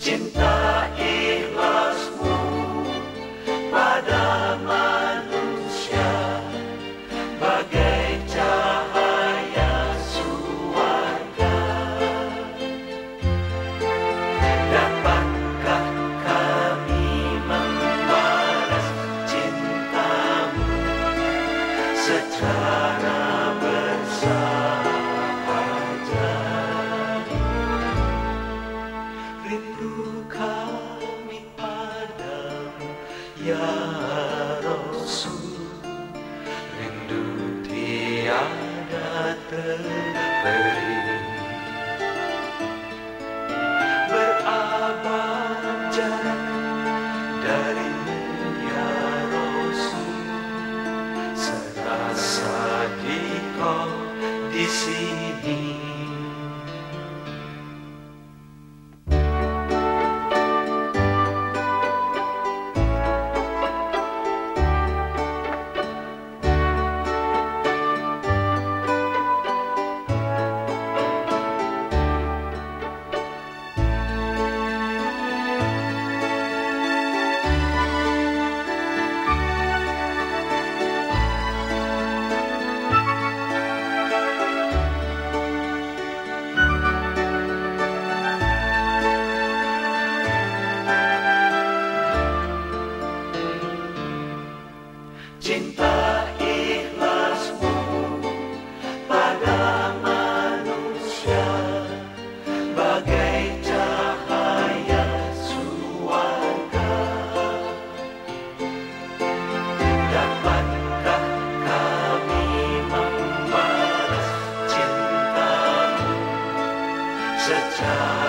cinta ikhlasmu pada manusia bagai cahaya suarga. Dapatkah kami membalas cintamu secara kami padam ya Rasul. Rindu tiada terberi. Berabad-abad dari ya Rasul. Serasa di kau show.